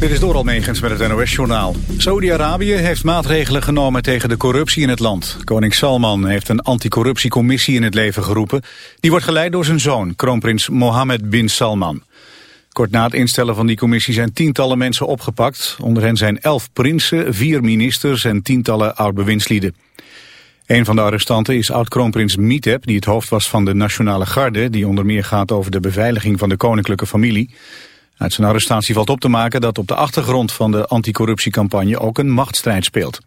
Dit is door Megens met het NOS-journaal. Saudi-Arabië heeft maatregelen genomen tegen de corruptie in het land. Koning Salman heeft een anticorruptiecommissie in het leven geroepen. Die wordt geleid door zijn zoon, kroonprins Mohammed bin Salman. Kort na het instellen van die commissie zijn tientallen mensen opgepakt. Onder hen zijn elf prinsen, vier ministers en tientallen oud-bewindslieden. Een van de arrestanten is oud-kroonprins Miteb, die het hoofd was van de Nationale Garde... die onder meer gaat over de beveiliging van de koninklijke familie... Uit zijn arrestatie valt op te maken dat op de achtergrond van de anticorruptiecampagne ook een machtsstrijd speelt.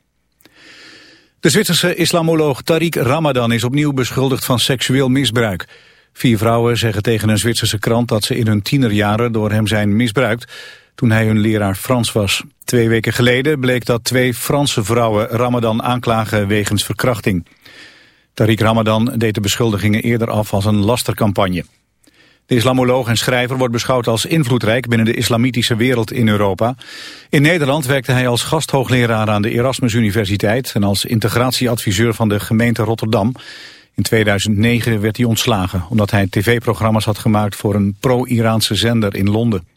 De Zwitserse islamoloog Tariq Ramadan is opnieuw beschuldigd van seksueel misbruik. Vier vrouwen zeggen tegen een Zwitserse krant dat ze in hun tienerjaren door hem zijn misbruikt toen hij hun leraar Frans was. Twee weken geleden bleek dat twee Franse vrouwen Ramadan aanklagen wegens verkrachting. Tariq Ramadan deed de beschuldigingen eerder af als een lastercampagne. De islamoloog en schrijver wordt beschouwd als invloedrijk binnen de islamitische wereld in Europa. In Nederland werkte hij als gasthoogleraar aan de Erasmus Universiteit en als integratieadviseur van de gemeente Rotterdam. In 2009 werd hij ontslagen omdat hij tv-programma's had gemaakt voor een pro-Iraanse zender in Londen.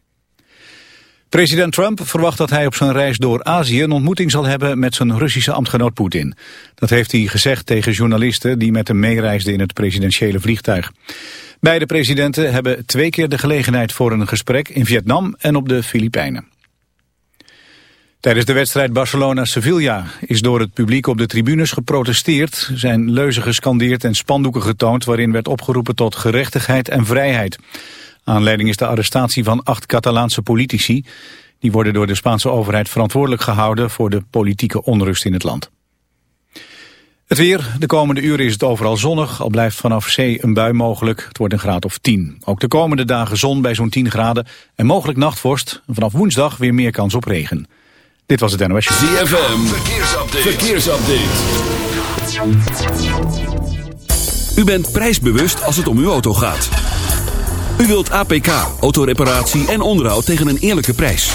President Trump verwacht dat hij op zijn reis door Azië een ontmoeting zal hebben met zijn Russische ambtgenoot Poetin. Dat heeft hij gezegd tegen journalisten die met hem meereisden in het presidentiële vliegtuig. Beide presidenten hebben twee keer de gelegenheid voor een gesprek in Vietnam en op de Filipijnen. Tijdens de wedstrijd Barcelona-Sevilla is door het publiek op de tribunes geprotesteerd, zijn leuzen gescandeerd en spandoeken getoond waarin werd opgeroepen tot gerechtigheid en vrijheid. Aanleiding is de arrestatie van acht Catalaanse politici. Die worden door de Spaanse overheid verantwoordelijk gehouden voor de politieke onrust in het land. Het weer, de komende uren is het overal zonnig, al blijft vanaf zee een bui mogelijk. Het wordt een graad of 10. Ook de komende dagen zon bij zo'n 10 graden en mogelijk nachtvorst. vanaf woensdag weer meer kans op regen. Dit was het NOS. ZFM, verkeersupdate. verkeersupdate. U bent prijsbewust als het om uw auto gaat. U wilt APK, autoreparatie en onderhoud tegen een eerlijke prijs.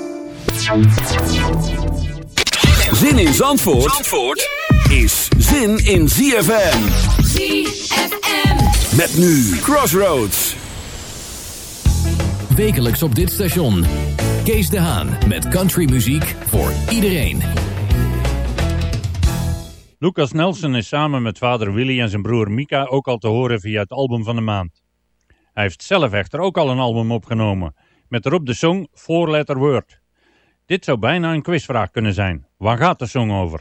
Zin in Zandvoort, Zandvoort is zin in ZFM. ZFM. Met nu Crossroads. Wekelijks op dit station. Kees de Haan met countrymuziek voor iedereen. Lucas Nelson is samen met vader Willy en zijn broer Mika ook al te horen via het album van de maand. Hij heeft zelf echter ook al een album opgenomen, met erop de song Four Letter Word. Dit zou bijna een quizvraag kunnen zijn. Waar gaat de song over?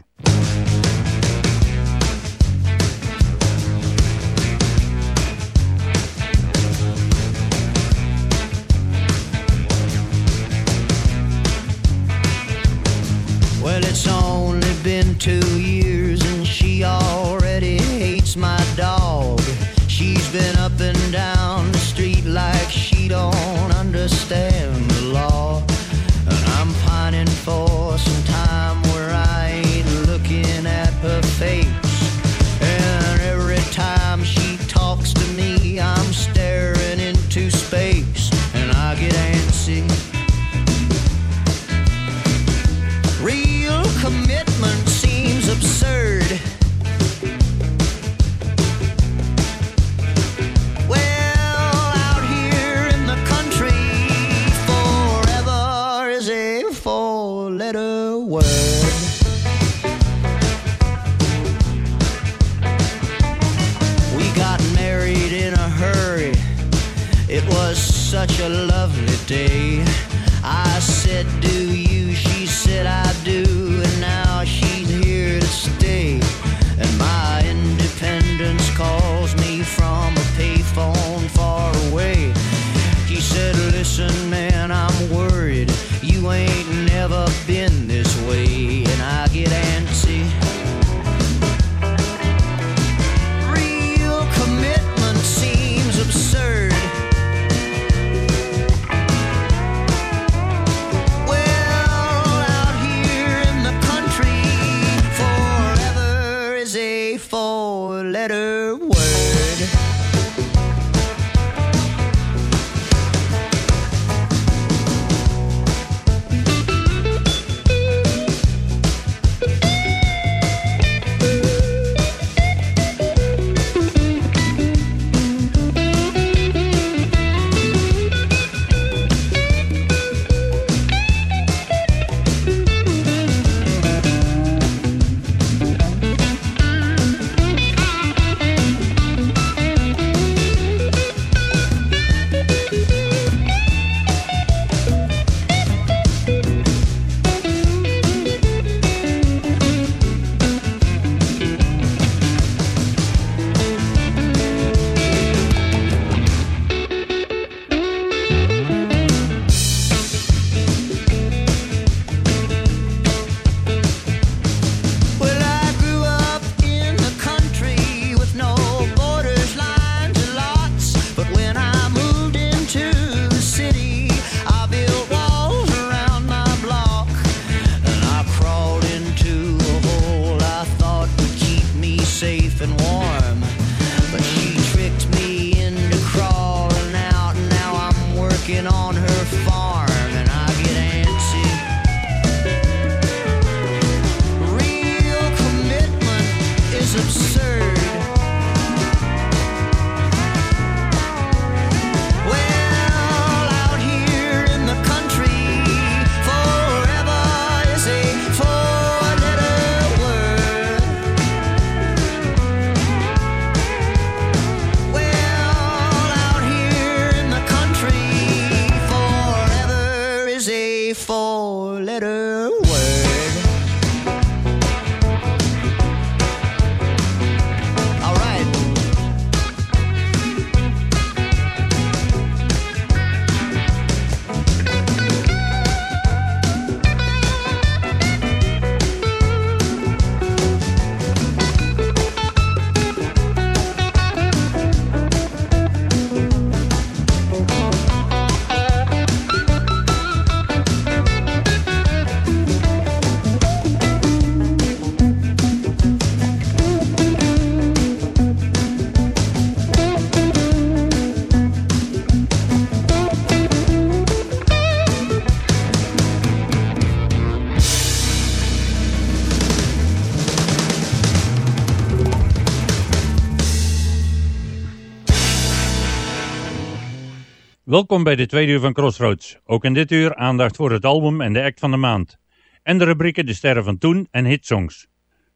Welkom bij de tweede uur van Crossroads. Ook in dit uur aandacht voor het album en de act van de maand. En de rubrieken De Sterren van Toen en Hitsongs.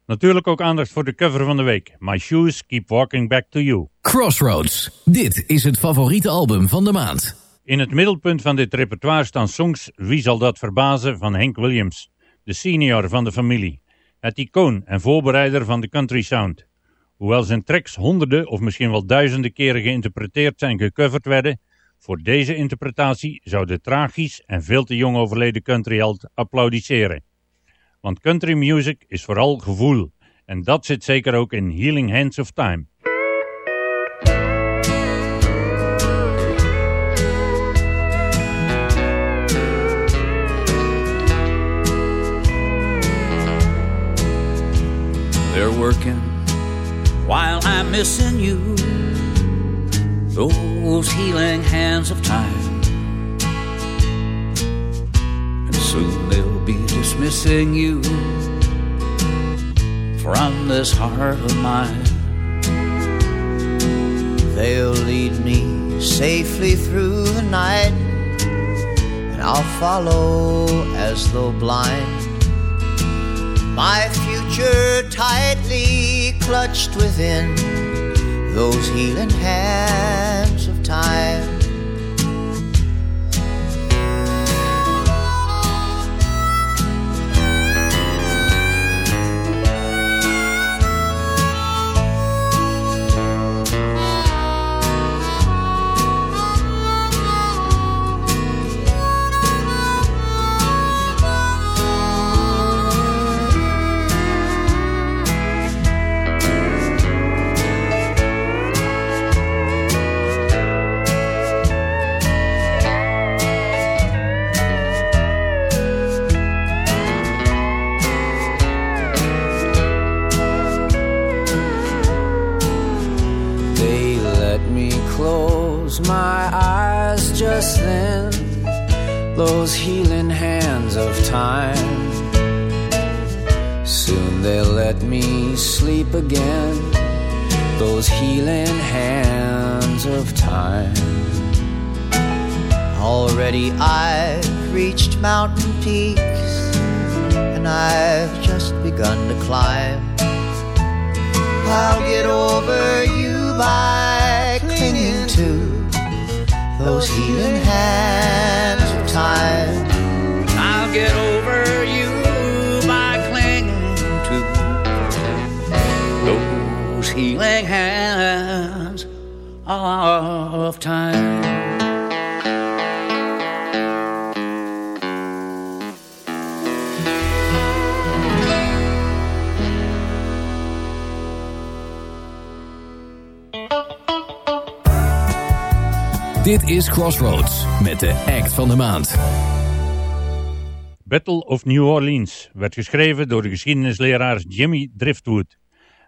Natuurlijk ook aandacht voor de cover van de week. My Shoes Keep Walking Back to You. Crossroads. Dit is het favoriete album van de maand. In het middelpunt van dit repertoire staan songs Wie zal dat verbazen van Hank Williams. De senior van de familie. Het icoon en voorbereider van de country sound. Hoewel zijn tracks honderden of misschien wel duizenden keren geïnterpreteerd zijn gecoverd werden, voor deze interpretatie zou de tragisch en veel te jong overleden countryheld applaudisseren. Want country music is vooral gevoel. En dat zit zeker ook in Healing Hands of Time. They're working while I'm missing you. Those healing hands of time. And soon they'll be dismissing you from this heart of mine. They'll lead me safely through the night, and I'll follow as though blind. My future tightly clutched within those healing hands of time. My eyes just then. Those healing hands of time. Soon they'll let me sleep again. Those healing hands of time. Already I've reached mountain peaks, and I've just begun to climb. I'll get over you by those healing hands of time. I'll get over you by clinging to those healing hands of time. Dit is Crossroads met de act van de maand. Battle of New Orleans werd geschreven door de geschiedenisleraar Jimmy Driftwood.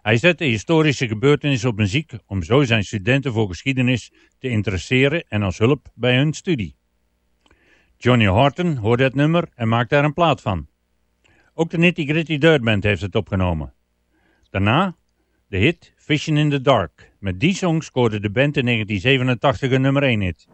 Hij zette historische gebeurtenissen op muziek om zo zijn studenten voor geschiedenis te interesseren en als hulp bij hun studie. Johnny Horton hoorde het nummer en maakte er een plaat van. Ook de Nitty Gritty Dirt Band heeft het opgenomen. Daarna de hit Fishing in the Dark. Met die song scoorde de band in 1987 een nummer 1 hit.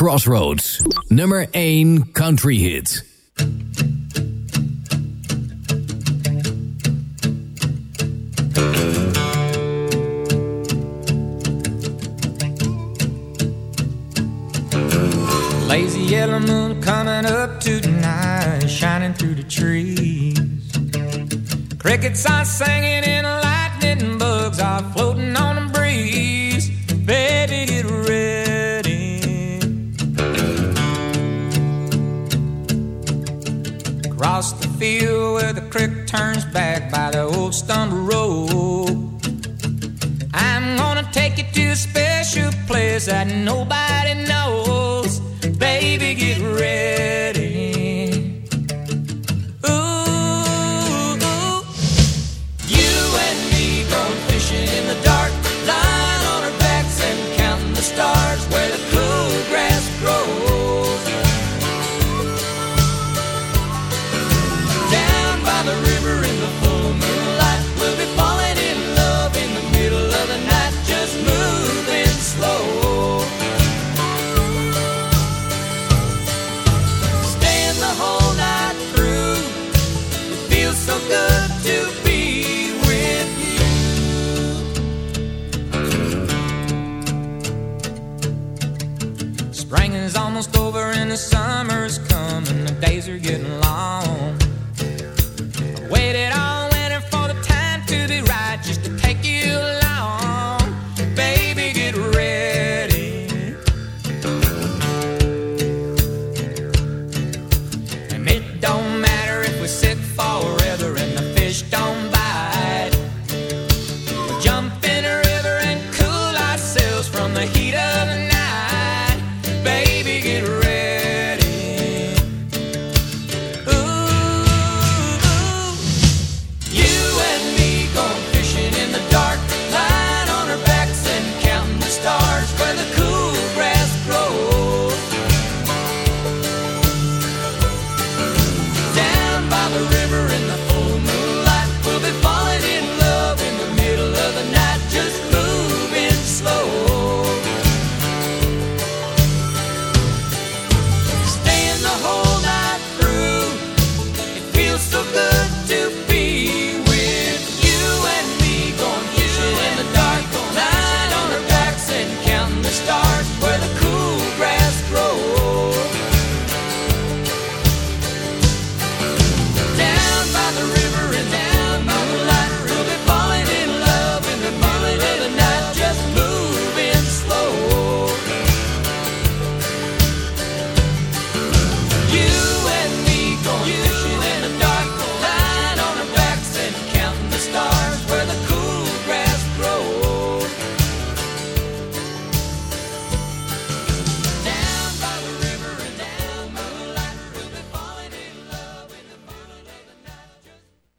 Crossroads. Nummer 1 country hit. Lazy yellow moon coming up tonight, shining through the trees. Crickets are singing and lightning bugs are floating on the breeze. Baby, turns back by the old stumble road. I'm gonna take you to a special place that nobody knows. Baby, get ready.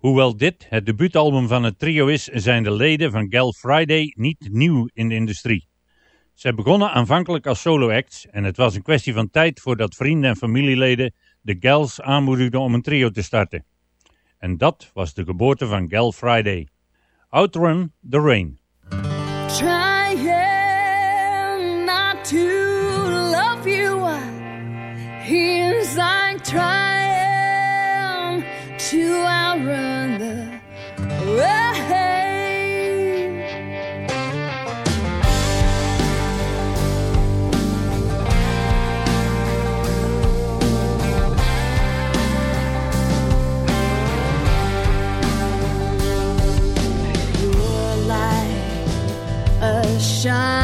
Hoewel dit het debuutalbum van het trio is, zijn de leden van Gal Friday niet nieuw in de industrie. Zij begonnen aanvankelijk als solo-acts en het was een kwestie van tijd voordat vrienden en familieleden de Gals aanmoedigden om een trio te starten. En dat was de geboorte van Gal Friday. Outrun the Rain. Trying not to love you to a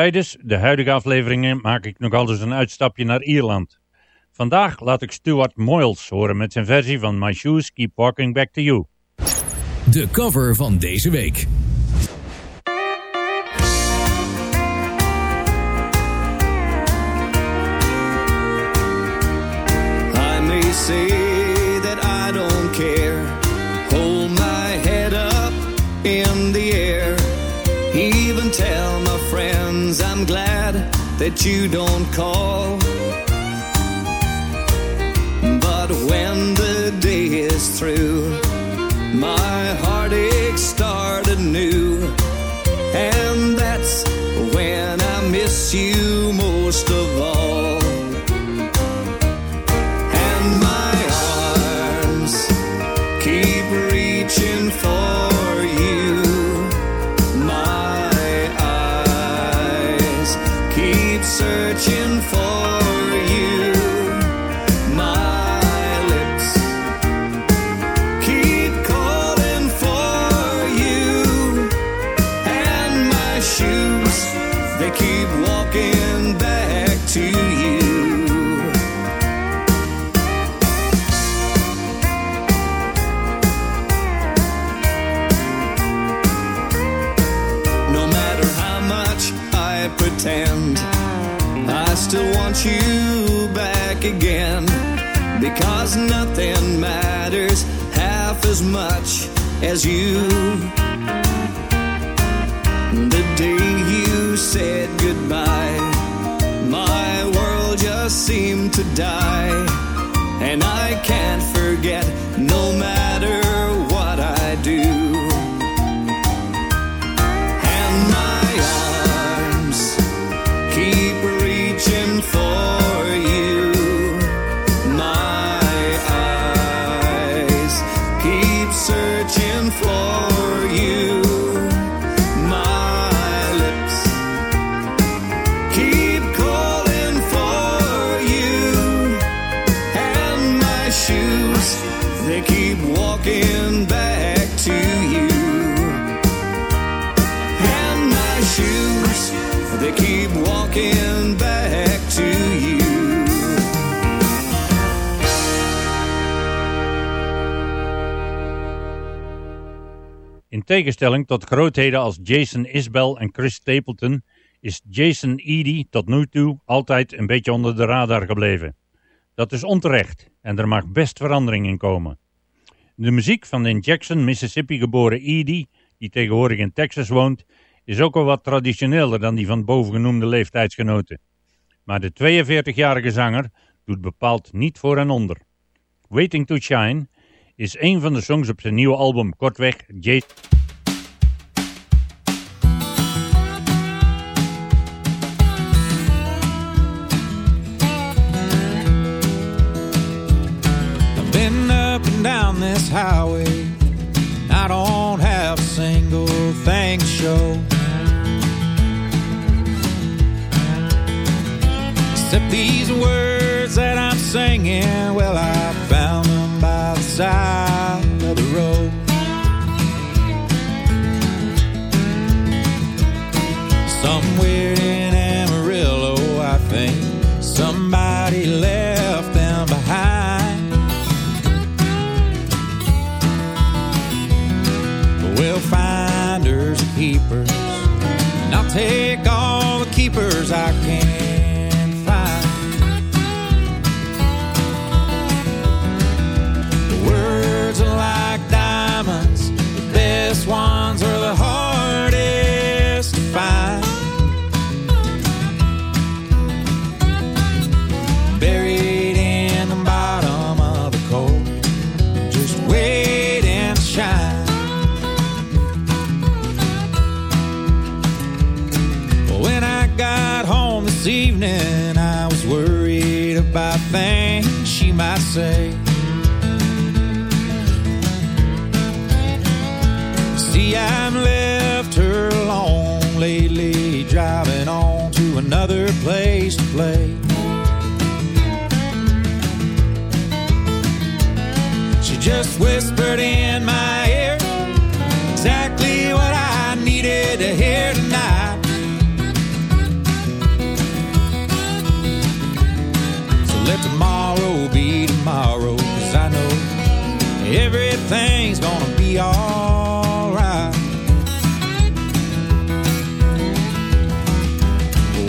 Tijdens de huidige afleveringen maak ik nog altijd een uitstapje naar Ierland. Vandaag laat ik Stuart Moyles horen met zijn versie van My Shoes Keep Walking Back to You. De cover van deze week. I may say I'm glad that you don't call. But when the day is through, my heartache started new. And that's when I miss you most of all. As you. The day you said goodbye, my world just seemed to die. And I can't forget, back to you. Walking back to you. In tegenstelling tot grootheden als Jason Isbell en Chris Stapleton is Jason Eady tot nu toe altijd een beetje onder de radar gebleven. Dat is onterecht en er mag best verandering in komen. De muziek van de in Jackson, Mississippi geboren Eady, die tegenwoordig in Texas woont, is ook al wat traditioneler dan die van bovengenoemde leeftijdsgenoten. Maar de 42-jarige zanger doet bepaald niet voor en onder. Waiting to Shine is een van de songs op zijn nieuwe album, kortweg Jason. Down this highway. I don't have a single thing to show. Except these words that I'm singing. Well, I found them by the side take all the keepers I can about things she might say. See, I've left her alone lately, driving on to another place to play. She just whispered in my ear exactly what I needed to hear tonight. Tomorrow be tomorrow. Cause I know everything's gonna be alright.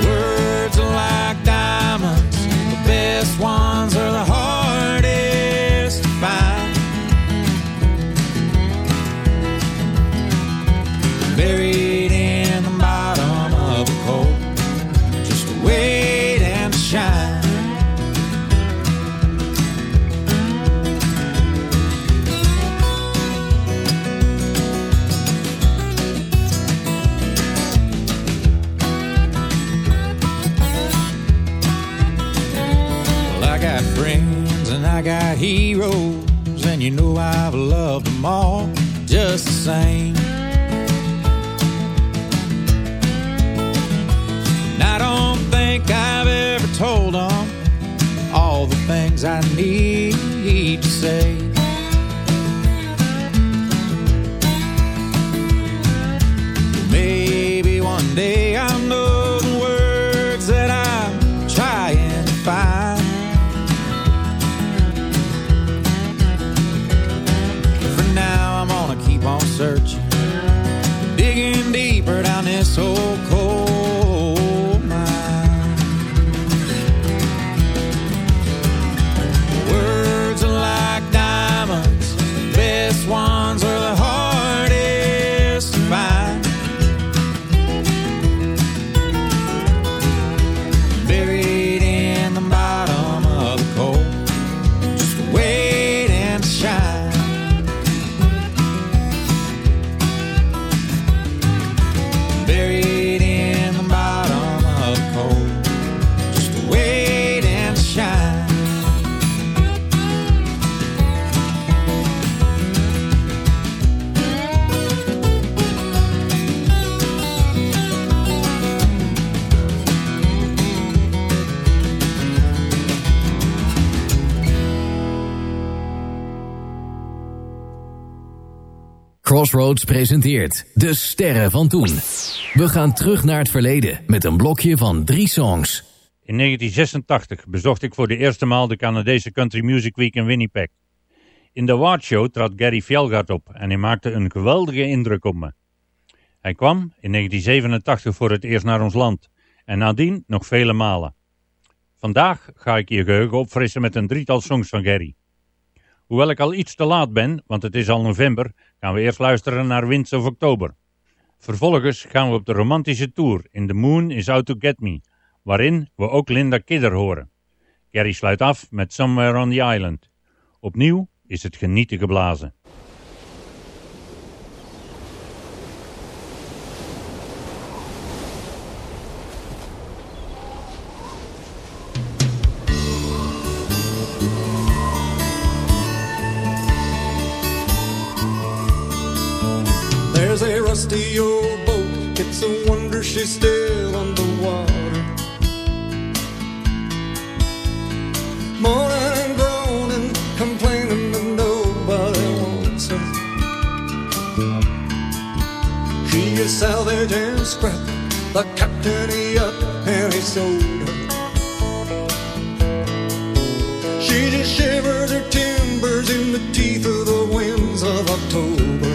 Words are like diamonds, the best ones are the I got heroes, and you know I've loved them all just the same. And I don't think I've ever told them all the things I need to say. Crossroads presenteert De Sterren van Toen. We gaan terug naar het verleden met een blokje van drie songs. In 1986 bezocht ik voor de eerste maal de Canadese Country Music Week in Winnipeg. In de Award Show trad Gary Fjellgaard op en hij maakte een geweldige indruk op me. Hij kwam in 1987 voor het eerst naar ons land en nadien nog vele malen. Vandaag ga ik je geheugen opfrissen met een drietal songs van Gary. Hoewel ik al iets te laat ben, want het is al november, gaan we eerst luisteren naar Winds of Oktober. Vervolgens gaan we op de romantische tour in The Moon is Out to Get Me, waarin we ook Linda Kidder horen. Gary sluit af met Somewhere on the Island. Opnieuw is het genieten geblazen. She's still on the water. Moaning and groaning, complaining that nobody wants her. She is salvage and scrap. The captain he up and he sold her. She just shivers her timbers in the teeth of the winds of October.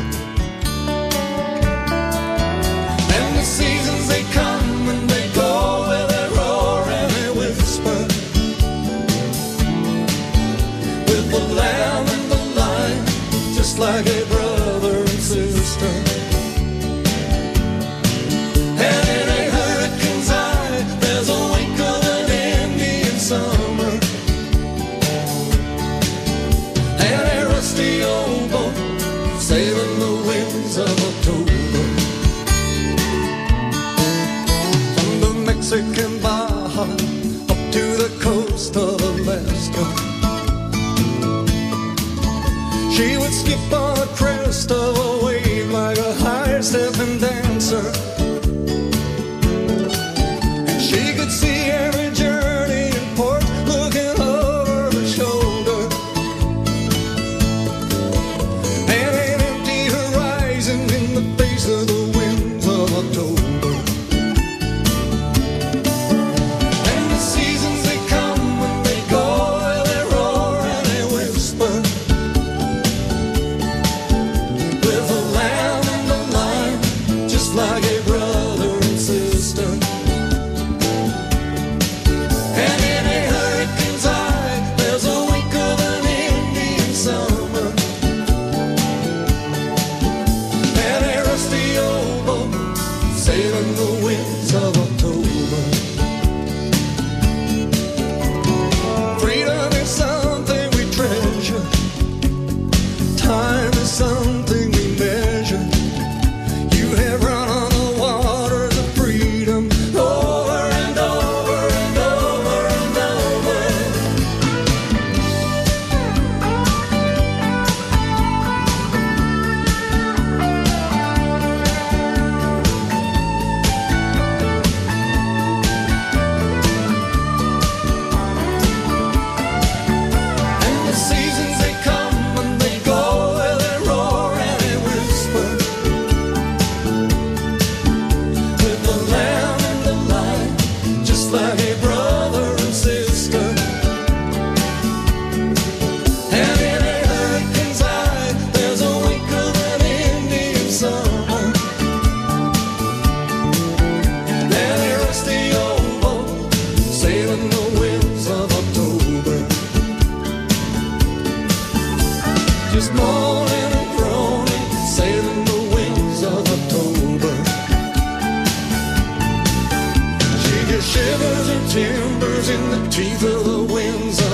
Like a brother and sister. And in a hurricane's eye, there's a wink of an Indian summer. And a rusty old boat sailing the winds of October. From the Mexican Baja up to the coast of Alaska. She would skip on shivers and timbers in the teeth of the winds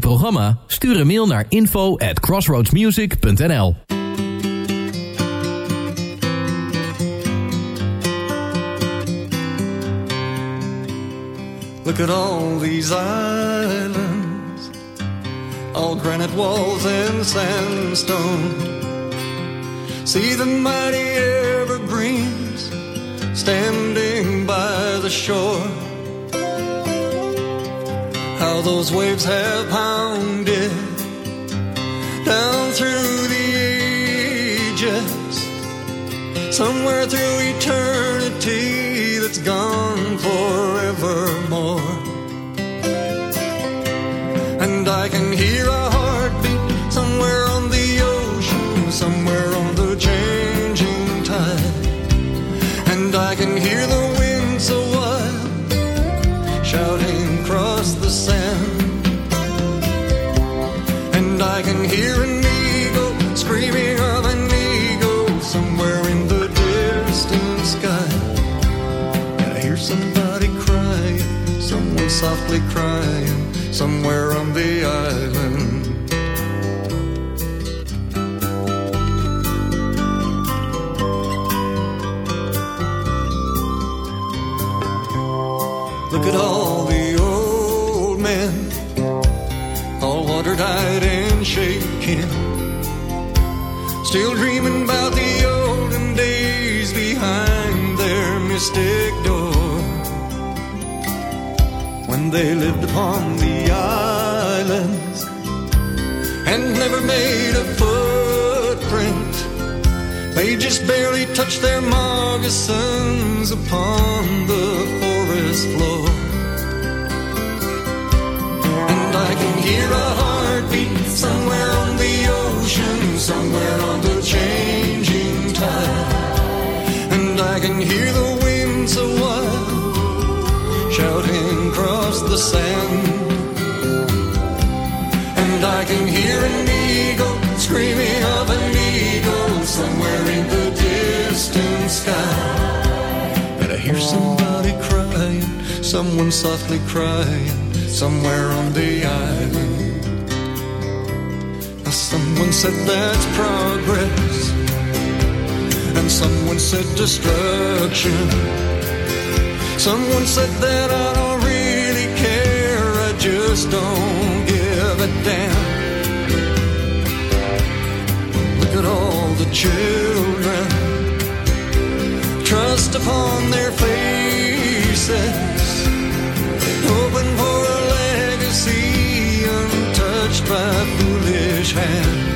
dit programma? Stuur een mail naar info at crossroadsmusic.nl Look at all these islands, all granite walls and sandstone. See the mighty evergreens standing by the shore. How those waves have pounded down through the ages, somewhere through eternity that's gone forevermore. And I can hear a heartbeat somewhere on the ocean, somewhere on the changing tide. And I can hear the wind so wild shouting I can hear an eagle screaming of an eagle somewhere in the distant sky. And I hear somebody crying, someone softly crying, somewhere on the island. Shaking, still dreaming about the olden days behind their mystic door. When they lived upon the islands and never made a footprint, they just barely touched their moccasins upon the forest floor. And I can hear a somewhere on the ocean, somewhere on the changing tide. And I can hear the wind so wild, shouting across the sand. And I can hear an eagle screaming of an eagle somewhere in the distant sky. And I hear somebody crying, someone softly crying, somewhere on the island. Someone said that's progress, and someone said destruction. Someone said that I don't really care, I just don't give a damn. Look at all the children, trust upon their faces, hoping for a legacy untouched by foolish hands.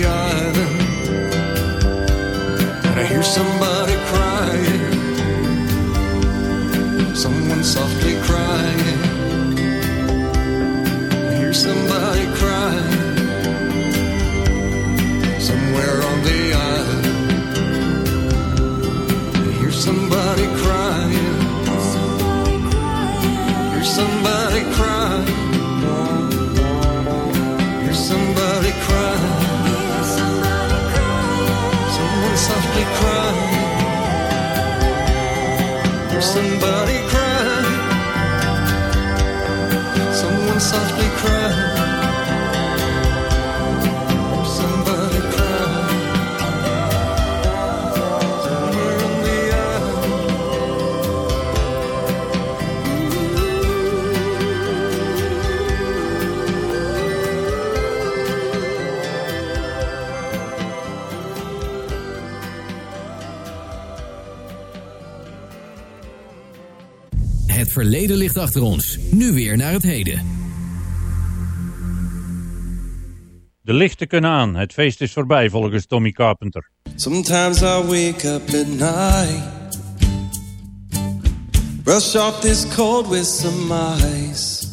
somebody crying, someone softly crying. I hear somebody crying, somewhere on the island. I hear somebody crying, hear somebody crying. Hear somebody crying. Softly. Hear somebody crying. Someone softly cry. Het verleden ligt achter ons. Nu weer naar het heden. De lichten kunnen aan, het feest is voorbij volgens Tommy Carpenter. Sometimes I wake up at night, brush off this cold with some ice,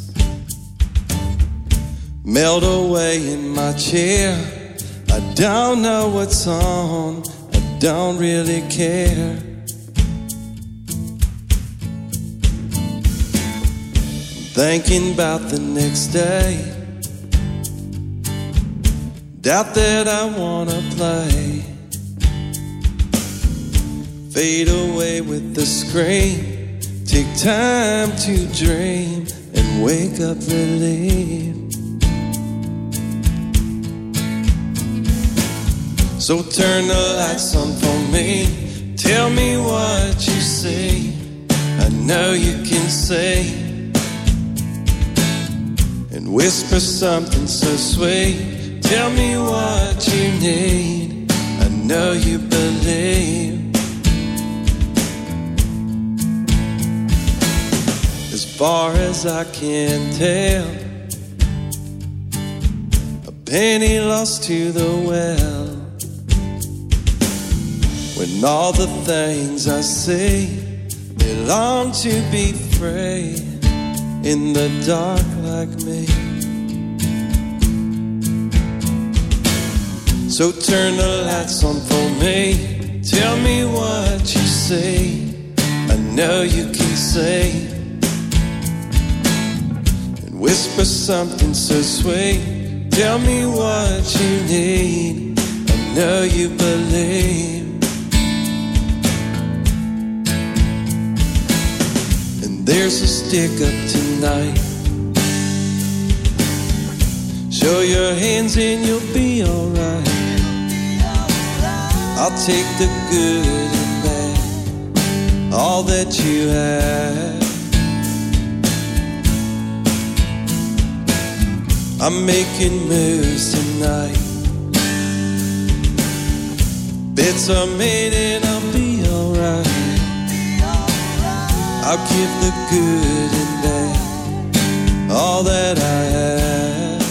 melt away in my chair. I don't know what's on, I don't really care. Thinking about the next day. Doubt that I wanna play. Fade away with the screen. Take time to dream and wake up relieved. So turn the lights on for me. Tell me what you see. I know you can and whisper something so sweet. Tell me what you need. I know you believe. As far as I can tell, a penny lost to the well. When all the things I see belong to be free in the dark like me. So turn the lights on for me. Tell me what you see. I know you can say and whisper something so sweet. Tell me what you need. I know you believe. There's a stick up tonight. Show your hands and you'll be alright. I'll take the good and bad, all that you have. I'm making moves tonight. Bits are made and I'll I'll give the good and bad, all that I have.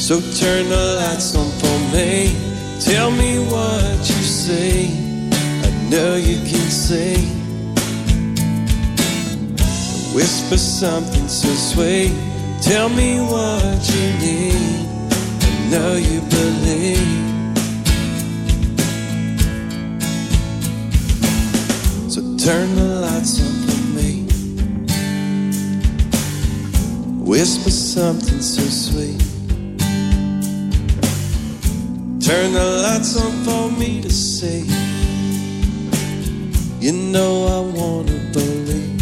So turn the lights on for me. Tell me what you see. I know you can see. Whisper something so sweet. Tell me what you need. I know you believe. Turn the lights on for me. Whisper something so sweet. Turn the lights on for me to see. You know I wanna believe.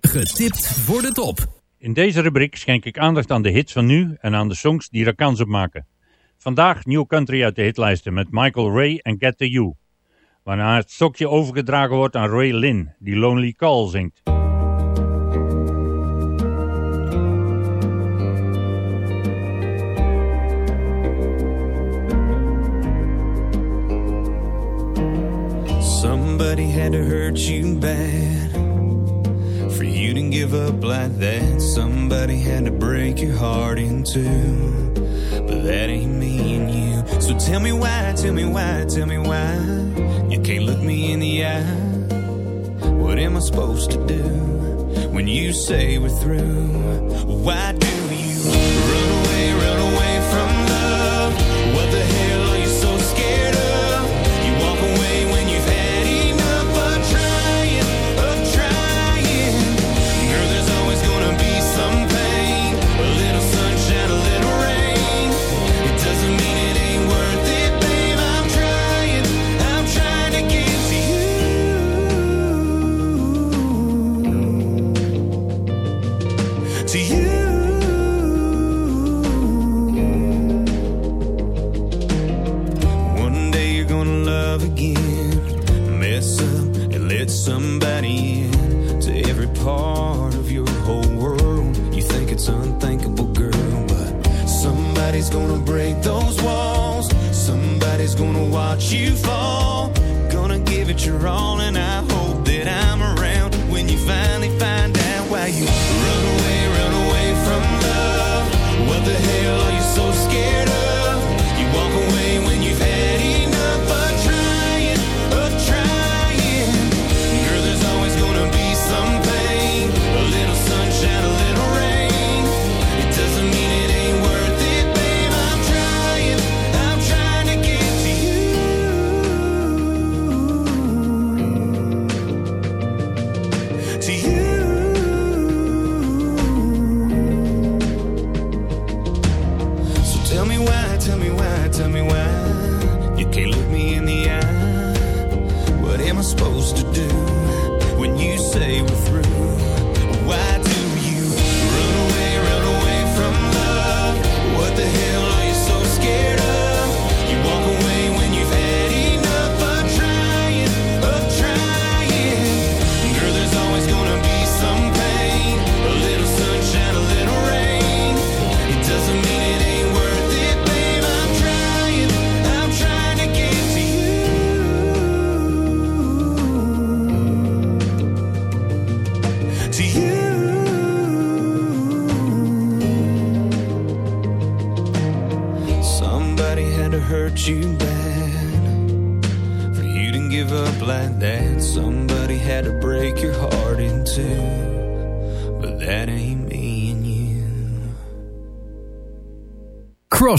Getipt voor de top. In deze rubriek schenk ik aandacht aan de hits van nu en aan de songs die er kans op maken. Vandaag New Country uit de hitlijsten met Michael Ray en Get To You. Waarna het stokje overgedragen wordt aan Ray Lynn, die Lonely Call zingt. Somebody had to hurt you bad for you to give up like that. Somebody had to break your heart in two, but that ain't me and you. So tell me why, tell me why, tell me why you can't look me in the eye. What am I supposed to do when you say we're through? Why do watch you fall. Gonna give it your all, and I hope that I'm around when you finally find out why you run away, run away from love. What the hell are you so scared?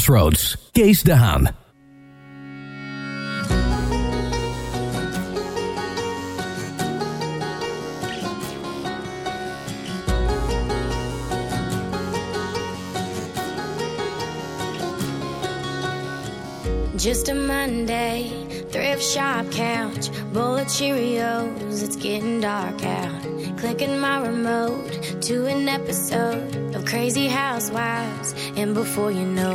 Crossroads, Kees de Just a Monday, thrift shop couch, bowl of Cheerios. It's getting dark out. Clicking my remote to an episode of Crazy Housewives, and before you know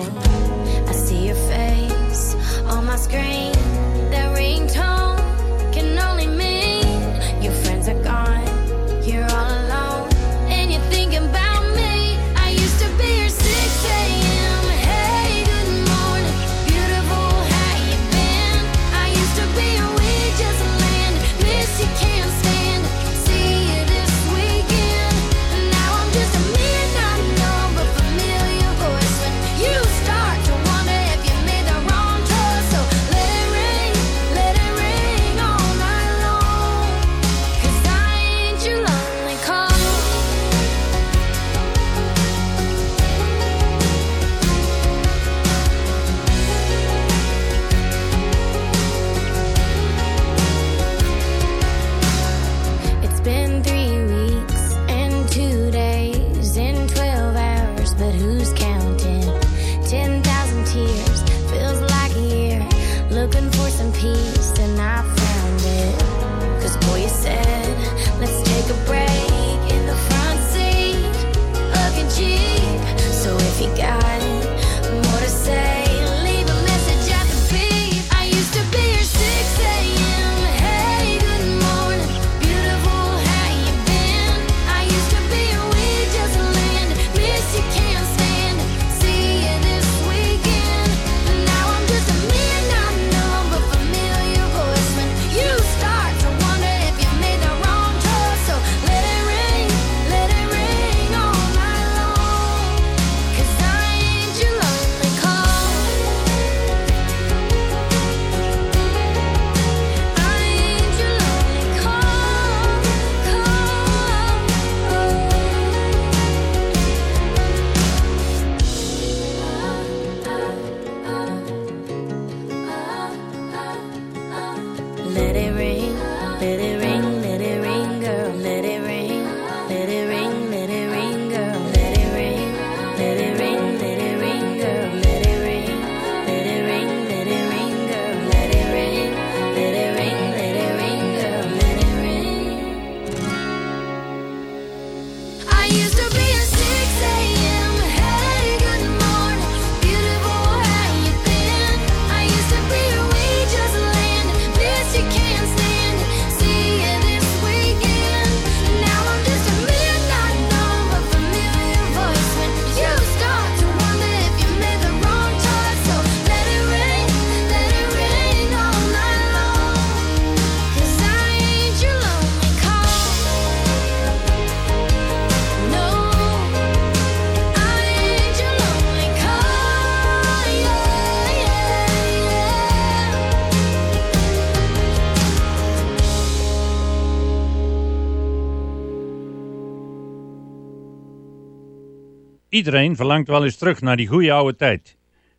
Iedereen verlangt wel eens terug naar die goede oude tijd.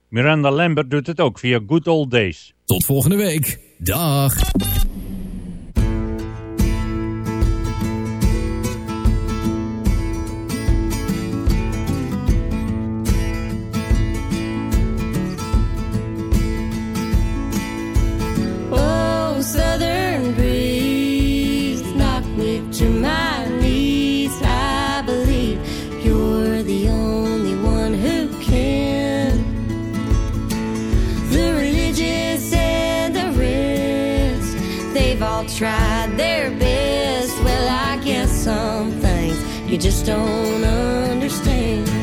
Miranda Lambert doet het ook via Good Old Days. Tot volgende week. Dag. all tried their best. Well, I guess some things you just don't understand.